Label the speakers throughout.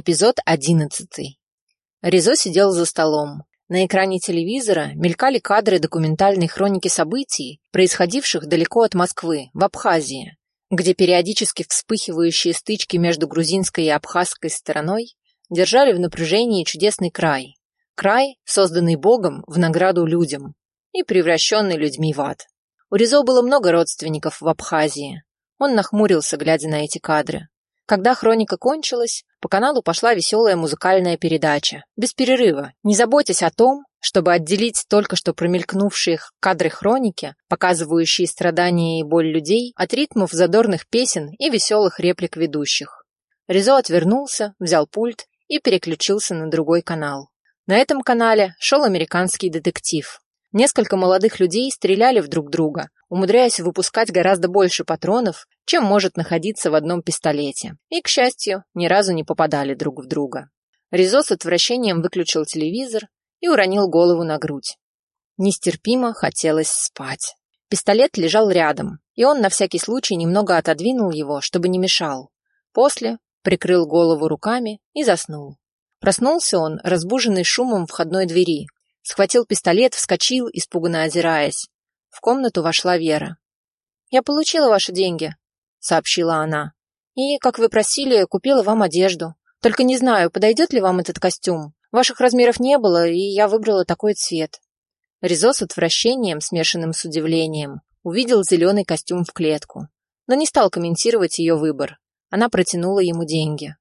Speaker 1: Эпизод одиннадцатый. Ризо сидел за столом. На экране телевизора мелькали кадры документальной хроники событий, происходивших далеко от Москвы, в Абхазии, где периодически вспыхивающие стычки между грузинской и абхазской стороной держали в напряжении чудесный край. Край, созданный Богом в награду людям и превращенный людьми в ад. У Ризо было много родственников в Абхазии. Он нахмурился, глядя на эти кадры. Когда хроника кончилась, по каналу пошла веселая музыкальная передача. Без перерыва, не заботясь о том, чтобы отделить только что промелькнувшие кадры хроники, показывающие страдания и боль людей, от ритмов задорных песен и веселых реплик ведущих. Ризо отвернулся, взял пульт и переключился на другой канал. На этом канале шел американский детектив. Несколько молодых людей стреляли в друг друга, умудряясь выпускать гораздо больше патронов, чем может находиться в одном пистолете. И, к счастью, ни разу не попадали друг в друга. Ризо с отвращением выключил телевизор и уронил голову на грудь. Нестерпимо хотелось спать. Пистолет лежал рядом, и он на всякий случай немного отодвинул его, чтобы не мешал. После прикрыл голову руками и заснул. Проснулся он, разбуженный шумом входной двери, Схватил пистолет, вскочил, испуганно озираясь. В комнату вошла Вера. «Я получила ваши деньги», — сообщила она. «И, как вы просили, купила вам одежду. Только не знаю, подойдет ли вам этот костюм. Ваших размеров не было, и я выбрала такой цвет». Ризо с отвращением, смешанным с удивлением, увидел зеленый костюм в клетку, но не стал комментировать ее выбор. Она протянула ему деньги.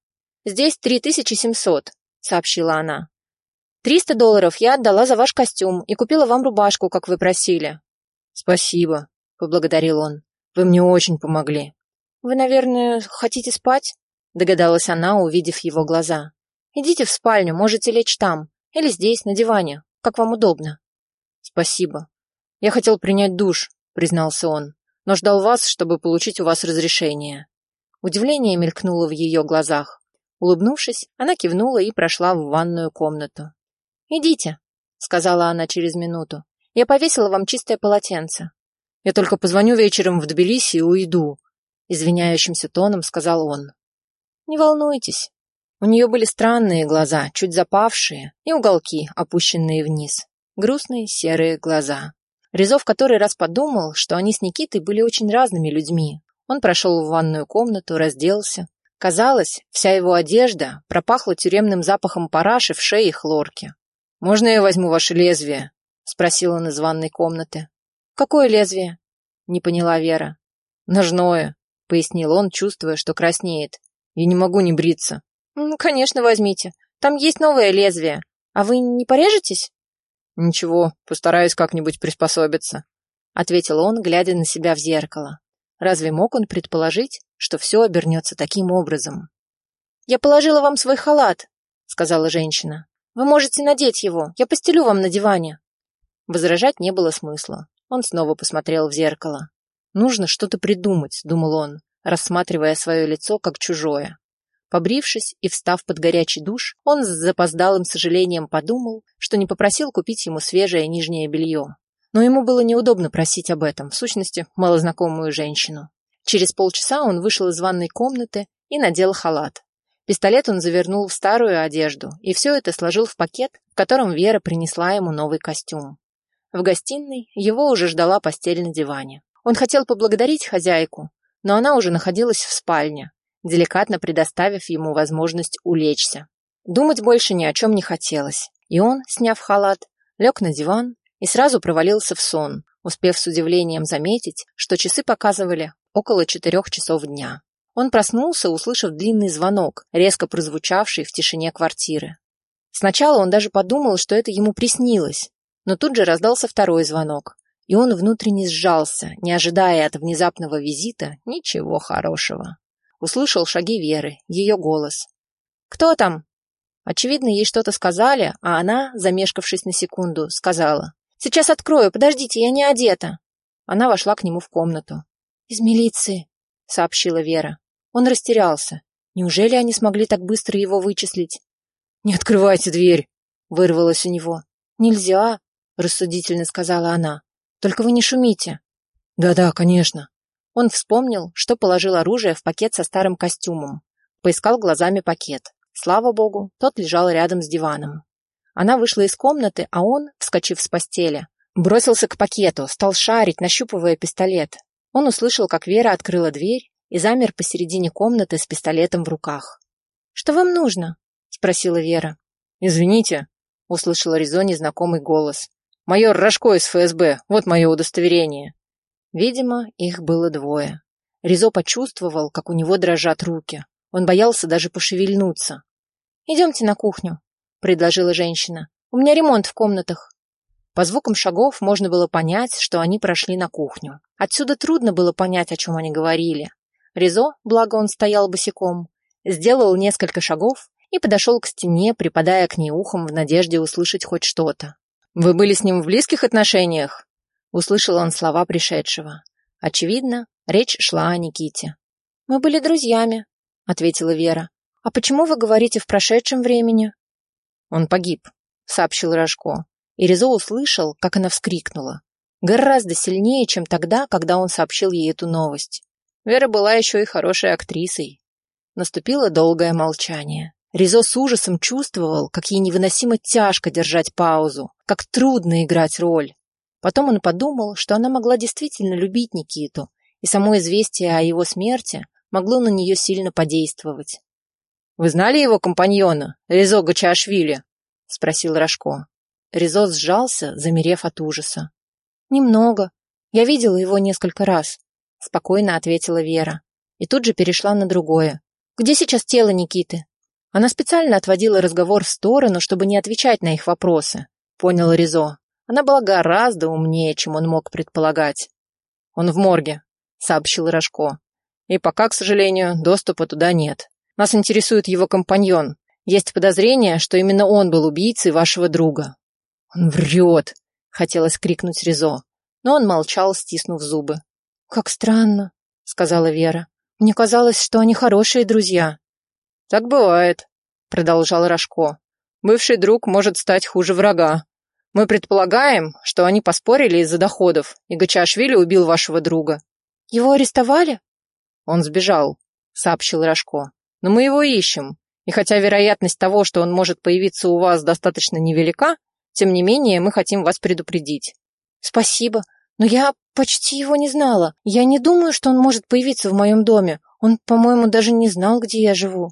Speaker 1: «Здесь три тысячи семьсот», — сообщила она. Триста долларов я отдала за ваш костюм и купила вам рубашку, как вы просили.
Speaker 2: Спасибо, поблагодарил он. Вы мне очень помогли.
Speaker 1: Вы, наверное, хотите спать? Догадалась она, увидев его глаза. Идите в спальню, можете лечь там. Или здесь, на диване, как вам удобно.
Speaker 2: Спасибо. Я хотел принять душ, признался он, но ждал вас, чтобы получить у вас разрешение.
Speaker 1: Удивление мелькнуло в ее глазах. Улыбнувшись, она кивнула и прошла в ванную комнату. «Идите», — сказала она через минуту. «Я повесила вам чистое полотенце».
Speaker 2: «Я только позвоню вечером в Тбилиси и уйду», — извиняющимся тоном сказал он.
Speaker 1: «Не волнуйтесь». У нее были странные глаза, чуть запавшие, и уголки, опущенные вниз. Грустные серые глаза. Резов который раз подумал, что они с Никитой были очень разными людьми. Он прошел в ванную комнату, разделся. Казалось, вся его одежда пропахла тюремным запахом параши в шее и хлорки.
Speaker 2: «Можно я возьму ваше лезвие?» — спросил он из ванной комнаты.
Speaker 1: «Какое лезвие?» — не поняла Вера.
Speaker 2: «Ножное», — пояснил он, чувствуя, что краснеет. «Я не могу не бриться».
Speaker 1: «Конечно, возьмите. Там есть новое лезвие. А вы не порежетесь?»
Speaker 2: «Ничего, постараюсь как-нибудь приспособиться», — ответил он, глядя на себя в зеркало. Разве мог он предположить, что все обернется таким образом?
Speaker 1: «Я положила вам свой халат», — сказала женщина. Вы можете надеть его, я постелю вам на диване. Возражать не было смысла. Он снова посмотрел в зеркало. Нужно что-то придумать, думал он, рассматривая свое лицо как чужое. Побрившись и встав под горячий душ, он с запоздалым сожалением подумал, что не попросил купить ему свежее нижнее белье. Но ему было неудобно просить об этом, в сущности, малознакомую женщину. Через полчаса он вышел из ванной комнаты и надел халат. Пистолет он завернул в старую одежду и все это сложил в пакет, в котором Вера принесла ему новый костюм. В гостиной его уже ждала постель на диване. Он хотел поблагодарить хозяйку, но она уже находилась в спальне, деликатно предоставив ему возможность улечься. Думать больше ни о чем не хотелось, и он, сняв халат, лег на диван и сразу провалился в сон, успев с удивлением заметить, что часы показывали около четырех часов дня. Он проснулся, услышав длинный звонок, резко прозвучавший в тишине квартиры. Сначала он даже подумал, что это ему приснилось, но тут же раздался второй звонок, и он внутренне сжался, не ожидая от внезапного визита ничего хорошего. Услышал шаги Веры, ее голос. «Кто там?» Очевидно, ей что-то сказали, а она, замешкавшись на секунду, сказала. «Сейчас открою, подождите, я не одета». Она вошла к нему в комнату. «Из милиции», — сообщила Вера. Он растерялся. Неужели они смогли так быстро его вычислить?
Speaker 2: «Не открывайте дверь!» — вырвалось у него.
Speaker 1: «Нельзя!» — рассудительно сказала она. «Только вы не шумите!»
Speaker 2: «Да-да, конечно!»
Speaker 1: Он вспомнил, что положил оружие в пакет со старым костюмом. Поискал глазами пакет. Слава богу, тот лежал рядом с диваном. Она вышла из комнаты, а он, вскочив с постели, бросился к пакету, стал шарить, нащупывая пистолет. Он услышал, как Вера открыла дверь и замер посередине комнаты с пистолетом в руках. «Что вам нужно?» — спросила Вера.
Speaker 2: «Извините», — услышала Резо незнакомый голос. «Майор Рожко из ФСБ, вот мое удостоверение».
Speaker 1: Видимо, их было двое. Резо почувствовал, как у него дрожат руки. Он боялся даже пошевельнуться. «Идемте на кухню», — предложила женщина. «У меня ремонт в комнатах». По звукам шагов можно было понять, что они прошли на кухню. Отсюда трудно было понять, о чем они говорили. Резо, благо он стоял босиком, сделал несколько шагов и подошел к стене, припадая к ней ухом в надежде услышать хоть что-то.
Speaker 2: «Вы были с ним в близких отношениях?»
Speaker 1: Услышал он слова пришедшего. Очевидно, речь шла о Никите. «Мы были друзьями», — ответила Вера. «А почему вы говорите в прошедшем времени?»
Speaker 2: «Он погиб», — сообщил Рожко.
Speaker 1: И Резо услышал, как она вскрикнула. Гораздо сильнее, чем тогда, когда он сообщил ей эту новость.
Speaker 2: Вера была еще и хорошей актрисой.
Speaker 1: Наступило долгое молчание. Ризо с ужасом чувствовал, как ей невыносимо тяжко держать паузу, как трудно играть роль. Потом он подумал, что она могла действительно любить Никиту, и само известие о его смерти могло на нее сильно подействовать.
Speaker 2: «Вы знали его компаньона, Ризо Гачашвили?» — спросил Рожко.
Speaker 1: Ризо сжался, замерев от ужаса. «Немного. Я видела его несколько раз», — спокойно ответила Вера. И тут же перешла на другое. «Где сейчас тело Никиты?» Она специально отводила разговор в сторону, чтобы не отвечать на их вопросы. Понял Ризо. Она была гораздо умнее, чем он мог предполагать.
Speaker 2: «Он в морге», — сообщил Рожко. «И пока, к сожалению, доступа туда нет. Нас интересует его компаньон. Есть подозрение, что именно он был убийцей вашего друга».
Speaker 1: «Он врет!» — хотелось крикнуть Ризо, но он молчал, стиснув зубы. «Как странно», — сказала Вера. «Мне казалось, что они хорошие друзья».
Speaker 2: «Так бывает», — продолжал Рожко. «Бывший друг может стать хуже врага. Мы предполагаем, что они поспорили из-за доходов, и Гачашвили убил вашего друга».
Speaker 1: «Его арестовали?»
Speaker 2: «Он сбежал», — сообщил Рожко. «Но мы его ищем, и хотя вероятность того, что он может появиться у вас, достаточно невелика, тем не менее мы хотим вас предупредить».
Speaker 1: «Спасибо, но я почти его не знала. Я не думаю, что он может появиться в моем доме. Он, по-моему, даже не знал, где я живу».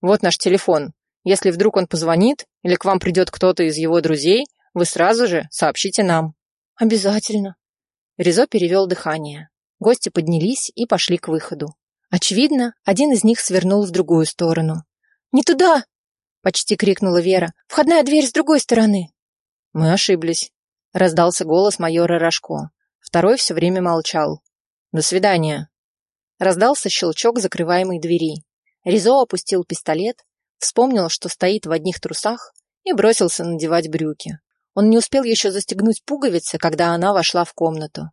Speaker 2: Вот наш телефон. Если вдруг он позвонит или к вам придет кто-то из его друзей, вы сразу же сообщите нам.
Speaker 1: Обязательно. Ризо перевел дыхание. Гости поднялись и пошли к выходу. Очевидно, один из них свернул в другую сторону. «Не туда!» — почти крикнула Вера. «Входная дверь с другой стороны!»
Speaker 2: «Мы ошиблись», — раздался голос майора Рожко. Второй все время молчал. «До свидания!» Раздался щелчок закрываемой двери. Ризо опустил пистолет, вспомнил, что стоит в одних трусах, и бросился надевать брюки. Он не успел еще застегнуть пуговицы, когда она вошла в комнату.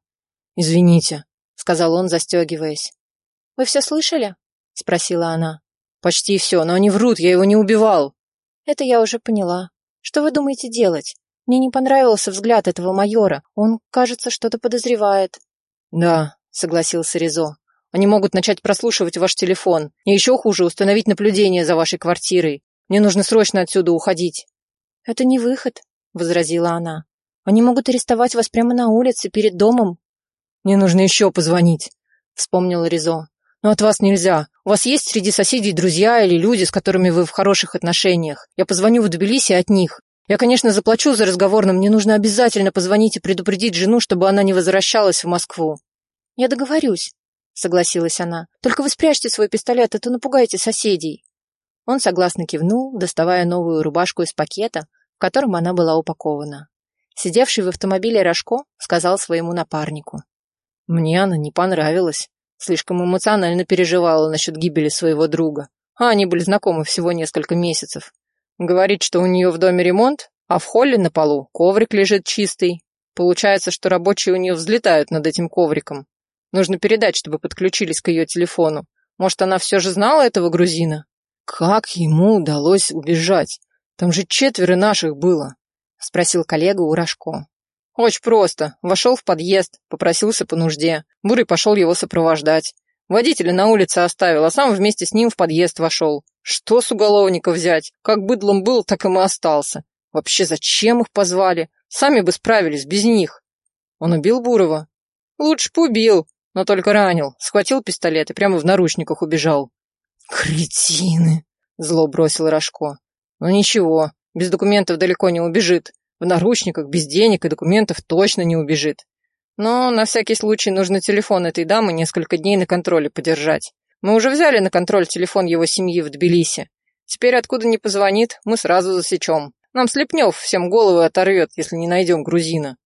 Speaker 2: «Извините», — сказал он,
Speaker 1: застегиваясь. «Вы все слышали?» — спросила она.
Speaker 2: «Почти все, но они врут, я его не убивал».
Speaker 1: «Это я уже поняла. Что вы думаете делать? Мне не понравился взгляд этого майора. Он, кажется, что-то подозревает».
Speaker 2: «Да», — согласился Ризо. Они могут начать прослушивать ваш телефон. И еще хуже, установить наблюдение за вашей квартирой. Мне нужно срочно отсюда уходить».
Speaker 1: «Это не выход», — возразила она. «Они могут арестовать вас прямо на улице, перед домом».
Speaker 2: «Мне нужно еще позвонить», — вспомнил Ризо. «Но от вас нельзя. У вас есть среди соседей друзья или люди, с которыми вы в хороших отношениях. Я позвоню в Тбилиси от них. Я, конечно, заплачу за разговор, но мне нужно обязательно позвонить и предупредить жену, чтобы она не возвращалась в Москву».
Speaker 1: «Я договорюсь», согласилась она. «Только вы спрячьте свой пистолет, а то напугаете соседей». Он согласно кивнул, доставая новую рубашку из пакета, в котором она была упакована. Сидевший в автомобиле Рожко сказал своему напарнику.
Speaker 2: «Мне она не понравилась. Слишком эмоционально переживала насчет гибели своего друга. А они были знакомы всего несколько месяцев. Говорит, что у нее в доме ремонт, а в холле на полу коврик лежит чистый. Получается, что рабочие у нее взлетают над этим ковриком. Нужно передать, чтобы подключились к ее телефону. Может, она все же знала этого грузина? Как ему удалось убежать? Там же четверо наших было, спросил коллега у Рожко. Очень просто. Вошел в подъезд, попросился по нужде. Бурый пошел его сопровождать. Водителя на улице оставил, а сам вместе с ним в подъезд вошел. Что с уголовника взять? Как быдлом был, так и остался. Вообще зачем их позвали? Сами бы справились без них. Он убил Бурова? Лучше бы убил, но только ранил. Схватил пистолет и прямо в наручниках убежал. Кретины! Зло бросил Рожко. Ну ничего, без документов далеко не убежит. В наручниках, без денег и документов точно не убежит. Но на всякий случай нужно телефон этой дамы несколько дней на контроле подержать. Мы уже взяли на контроль телефон его семьи в Тбилиси. Теперь откуда не позвонит, мы сразу засечем. Нам Слепнев всем головы оторвет, если не найдем грузина.